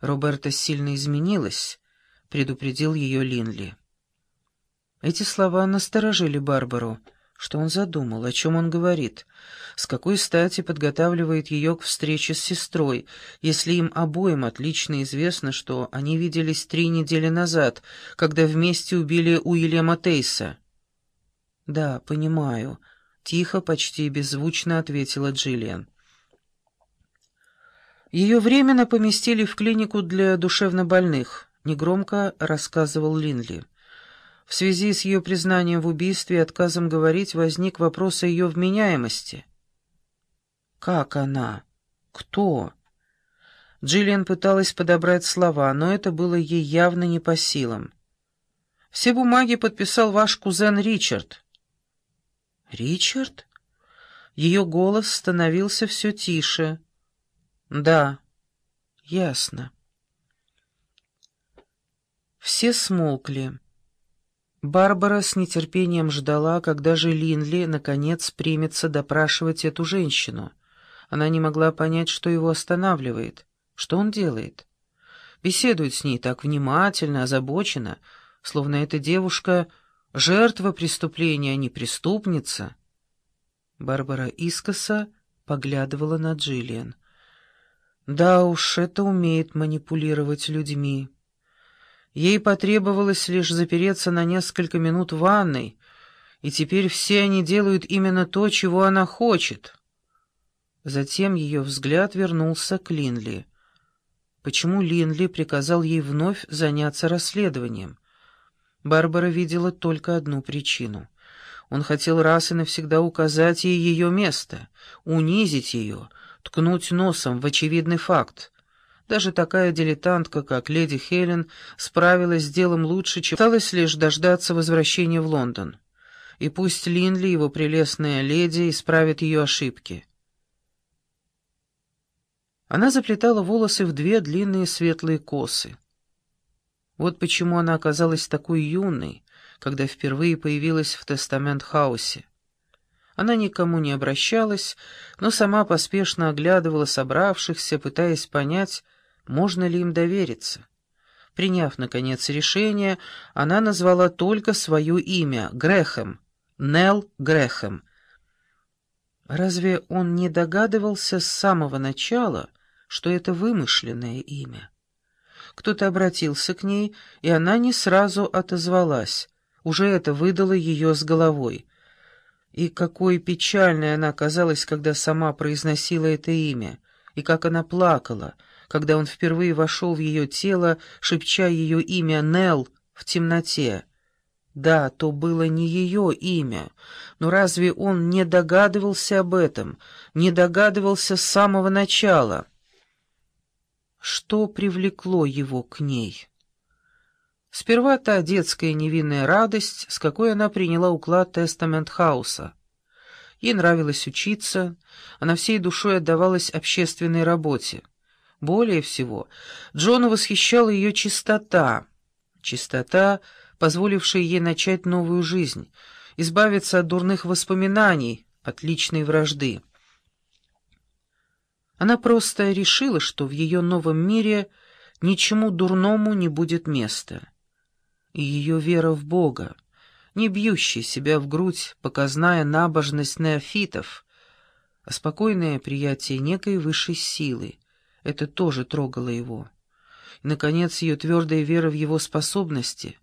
Роберта сильно изменилась, предупредил ее Линли. Эти слова насторожили Барбару. Что он задумал, о чем он говорит? С какой стати подготавливает ее к встрече с сестрой, если им обоим отлично известно, что они виделись три недели назад, когда вместе убили Уильяма Тейса? «Да, понимаю», — тихо, почти беззвучно ответила Джиллиан. Ее временно поместили в клинику для душевнобольных, негромко рассказывал Линли. В связи с ее признанием в убийстве и отказом говорить возник вопрос о ее вменяемости. «Как она? Кто?» Джиллиан пыталась подобрать слова, но это было ей явно не по силам. «Все бумаги подписал ваш кузен Ричард». «Ричард?» Ее голос становился все тише. «Да, ясно». Все смолкли. Барбара с нетерпением ждала, когда же Линли, наконец, примется допрашивать эту женщину. Она не могла понять, что его останавливает. Что он делает? Беседует с ней так внимательно, озабоченно, словно эта девушка — жертва преступления, а не преступница. Барбара искоса поглядывала на Джиллиан. Да уж, это умеет манипулировать людьми. Ей потребовалось лишь запереться на несколько минут в ванной, и теперь все они делают именно то, чего она хочет. Затем ее взгляд вернулся к Линли. Почему Линли приказал ей вновь заняться расследованием? Барбара видела только одну причину. Он хотел раз и навсегда указать ей ее место, унизить ее, ткнуть носом в очевидный факт, даже такая дилетантка, как леди Хелен, справилась с делом лучше, чем осталось лишь дождаться возвращения в Лондон. И пусть Линли, его прелестная леди, исправит ее ошибки. Она заплетала волосы в две длинные светлые косы. Вот почему она оказалась такой юной, когда впервые появилась в Тестамент-хаусе. Она ни к кому не обращалась, но сама поспешно оглядывала собравшихся, пытаясь понять, можно ли им довериться. Приняв, наконец, решение, она назвала только свое имя — Грэхэм, Нелл Грэхэм. Разве он не догадывался с самого начала, что это вымышленное имя? Кто-то обратился к ней, и она не сразу отозвалась. Уже это выдало ее с головой. И какой печальной она казалась, когда сама произносила это имя, и как она плакала — когда он впервые вошел в ее тело, шепча ее имя Нел в темноте. Да, то было не ее имя, но разве он не догадывался об этом, не догадывался с самого начала? Что привлекло его к ней? Сперва та детская невинная радость, с какой она приняла уклад Тестамент-хауса. Ей нравилось учиться, она всей душой отдавалась общественной работе. Более всего, Джона восхищала ее чистота. Чистота, позволившая ей начать новую жизнь, избавиться от дурных воспоминаний, от личной вражды. Она просто решила, что в ее новом мире ничему дурному не будет места. И ее вера в Бога, не бьющая себя в грудь показная набожность неофитов, а спокойное приятие некой высшей силы — это тоже трогало его. И, наконец, ее твердая вера в его способности,